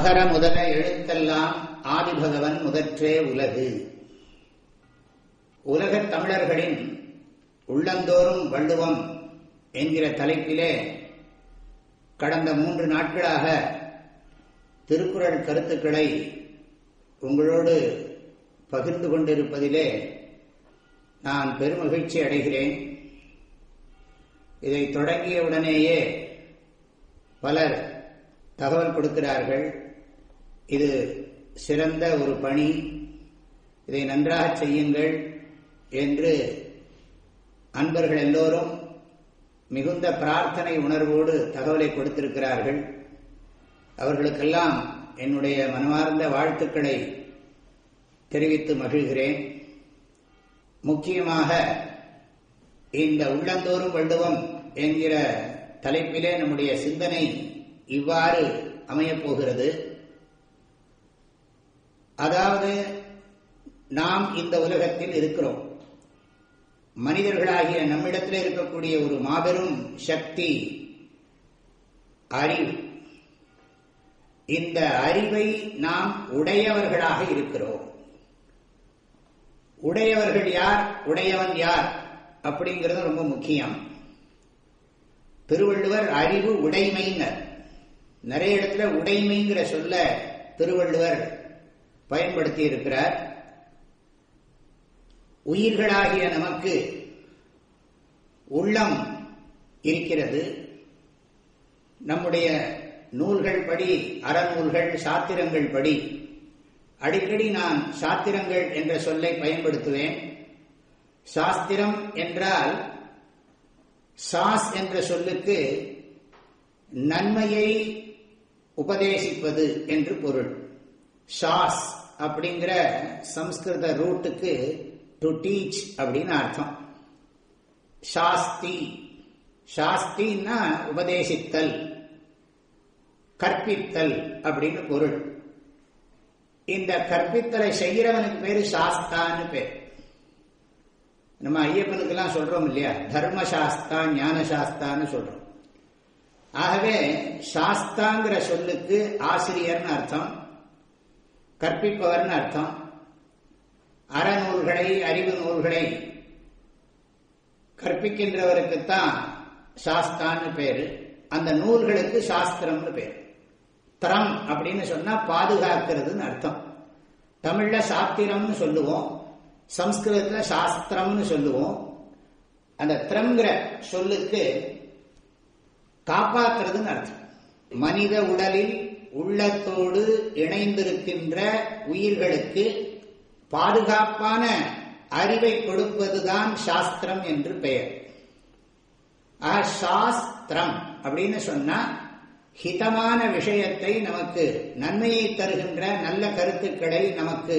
அகர முதல எழுத்தெல்லாம் ஆதிபகவன் முதற்றே உலகு. உலகத் தமிழர்களின் உள்ளந்தோறும் வள்ளுவம் என்கிற தலைப்பிலே கடந்த மூன்று நாட்களாக திருக்குறள் கருத்துக்களை உங்களோடு பகிர்ந்து கொண்டிருப்பதிலே நான் பெருமகிழ்ச்சி அடைகிறேன். இதை தொடங்கியவுடனேயே பலர் தகவல் கொடுக்கிறார்கள். இது சிறந்த ஒரு பணி. இதை நன்றாக செய்யுங்கள் என்று அன்பர்கள் எல்லோரும் மிகுந்த பிரார்த்தனை உணர்வோடு தகவலை கொடுத்திருக்கிறார்கள். அவர்களுக்கெல்லாம் என்னுடைய மனமார்ந்த வாழ்த்துக்களை தெரிவித்து மகிழ்கிறேன். முக்கியமாக இந்த உள்ளந்தோறும் வள்ளுவம் என்கிற தலைப்பிலே நம்முடைய சிந்தனை இவ்வாறு அமையப்போகிறது அதாவது நாம் இந்த உலகத்தில் இருக்கிறோம். மனிதர்களாகிய நம்மிடத்தில் இருக்கக்கூடிய ஒரு மாபெரும் சக்தி அறிவு. இந்த அறிவை நாம் உடையவர்களாக இருக்கிறோம். உடையவர்கள் யார்? உடையவன் யார்? அப்படிங்கிறது ரொம்ப முக்கியம். திருவள்ளுவர் அறிவு உடைமைனர் நிறைய இடத்துல உடைமைங்கிற சொல்ல திருவள்ளுவர் பயன்படுத்தி இருக்கிறார். உயிர்களாகிய நமக்கு உள்ளம் இருக்கிறது. நம்முடைய நூல்கள் படி அறநூல்கள் சாத்திரங்கள் படி அடிக்கடி நான் சாத்திரங்கள் என்ற சொல்லை பயன்படுத்துவேன். சாஸ்திரம் என்றால் சாஸ் என்ற சொல்லுக்கு நன்மையை உபதேசிப்பது என்று பொருள். சாஸ் அப்படிங்கிற சம்ஸ்கிருத ரூட்டுக்கு டு டீச் அப்படின்னு அர்த்தம். சாஸ்தி. சாஸ்தின்னா உபதேசித்தல் கற்பித்தல் அப்படின்னு பொருள். இந்த கற்பித்தலை செய்கிறவனுக்கு பேரு சாஸ்தான்னு பேர். நம்ம ஐயப்பனுக்கெல்லாம் சொல்றோம் இல்லையா? தர்மசாஸ்தா ஞான சாஸ்தான்னு சொல்றோம். ஆகவே சாஸ்தாங்கிற சொல்லுக்கு ஆசிரியர்னு அர்த்தம். கற்பிப்பவர்னு அர்த்தம். அறநூல்களை அறிவு நூல்களை கற்பிக்கின்றவருக்குத்தான் சாஸ்தான்னு பேரு. அந்த நூல்களுக்கு சாஸ்திரம்னு பேர். திரம் அப்படின்னு சொன்னா பாதுகாக்கிறதுன்னு அர்த்தம். தமிழ்ல சாத்திரம்னு சொல்லுவோம். சம்ஸ்கிருதத்துல சாஸ்திரம்னு சொல்லுவோம். அந்த திரங்கிற சொல்லுக்கு காப்பாற்றுறதுன்னு அர்த்தம். மனித உடலில் உள்ளத்தோடு இணைந்திருக்கின்ற உயிர்களுக்கு பாதுகாப்பான அறிவை கொடுப்பதுதான் சாஸ்திரம் என்று பெயர். சாஸ்திரம் அப்படின்னு சொன்னா ஹிதமான விஷயத்தை நமக்கு நன்மையை தருகின்ற நல்ல கருத்துக்களை நமக்கு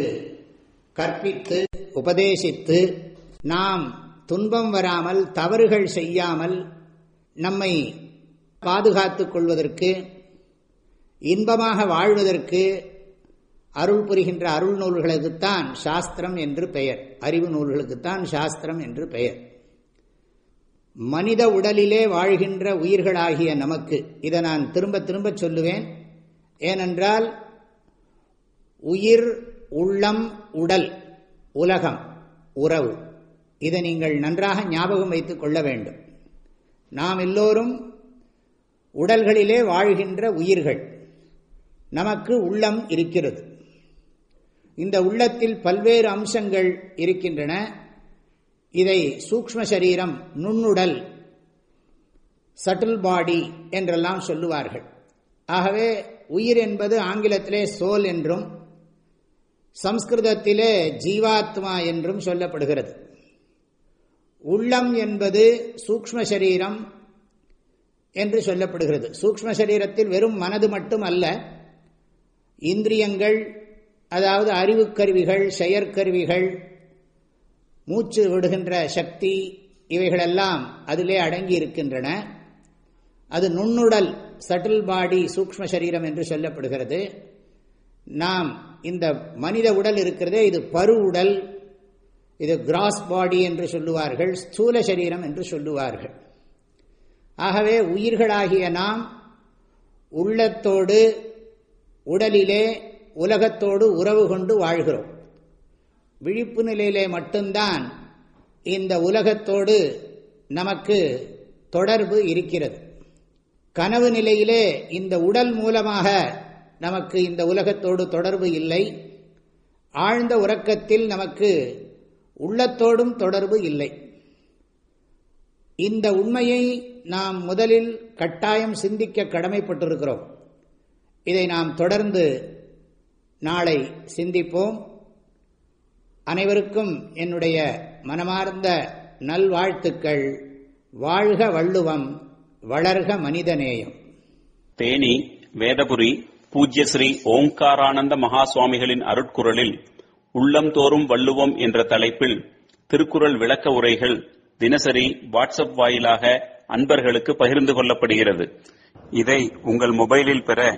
கற்பித்து உபதேசித்து நாம் துன்பம் வராமல் தவறுகள் செய்யாமல் நம்மை பாதுகாத்துக் கொள்வதற்கு இன்பமாக வாழ்வதற்கு அருள் புரிகின்ற அருள் நூல்களுக்குத்தான் சாஸ்திரம் என்று பெயர். அறிவு நூல்களுக்குத்தான் சாஸ்திரம் என்று பெயர். மனித உடலிலே வாழ்கின்ற உயிர்களாகிய நமக்கு இதை நான் திரும்ப திரும்ப சொல்லுவேன். ஏனென்றால் உயிர் உள்ளம் உடல் உலகம் உறவு இதை நீங்கள் நன்றாக ஞாபகம் வைத்துக் கொள்ள வேண்டும். நாம் எல்லோரும் உடல்களிலே வாழ்கின்ற உயிர்கள். நமக்கு உள்ளம் இருக்கிறது. இந்த உள்ளத்தில் பல்வேறு அம்சங்கள் இருக்கின்றன. இதை சூக்ம சரீரம் நுண்ணுடல் சட்டில் பாடி என்றெல்லாம் சொல்லுவார்கள். ஆகவே உயிர் என்பது ஆங்கிலத்திலே சோல் என்றும் சம்ஸ்கிருதத்திலே ஜீவாத்மா என்றும் சொல்லப்படுகிறது. உள்ளம் என்பது சூக்ம சரீரம் என்று சொல்லப்படுகிறது. சூக்ம சரீரத்தில் வெறும் மனது மட்டும் அல்ல இந்திரியங்கள் அதாவது அறிவுக்கருவிகள் செயற்கருவிகள் மூச்சு விடுகின்ற சக்தி இவைகளெல்லாம் அதிலே அடங்கி இருக்கின்றன. அது நுண்ணுடல் சட்டில் பாடி சூக்ம சரீரம் என்று சொல்லப்படுகிறது. நாம் இந்த மனித உடல் இருக்கிறதே இது பரு உடல் இது கிராஸ் பாடி என்று சொல்லுவார்கள் ஸ்தூல சரீரம் என்று சொல்லுவார்கள். ஆகவே உயிர்களாகிய நாம் உள்ளத்தோடு உடலிலே உலகத்தோடு உறவு கொண்டு வாழ்கிறோம். விழிப்பு நிலையிலே மட்டும்தான் இந்த உலகத்தோடு நமக்கு தொடர்பு இருக்கிறது. கனவு நிலையிலே இந்த உடல் மூலமாக நமக்கு இந்த உலகத்தோடு தொடர்பு இல்லை. ஆழ்ந்த உறக்கத்தில் நமக்கு உள்ளத்தோடும் தொடர்பு இல்லை. இந்த உண்மையை நாம் முதலில் கட்டாயம் சிந்திக்க கடமைப்பட்டிருக்கிறோம். இதை நாம் தொடர்ந்து நாளை சிந்திப்போம். அனைவருக்கும் என்னுடைய மனமார்ந்த நல்வாழ்த்துக்கள். வாழ்க வள்ளுவம் வளர்க மனிதநேயம். தேனி வேதபுரி பூஜ்ய ஸ்ரீ ஓங்காரானந்த மகா சுவாமிகளின் அருட்குரலில் உள்ளம் தோறும் வள்ளுவம் என்ற தலைப்பில் திருக்குறள் விளக்க உரைகள் தினசரி வாட்ஸ்அப் வாயிலாக அன்பர்களுக்கு பகிர்ந்து கொள்ளப்படுகிறது. இதை உங்கள் மொபைலில் பெற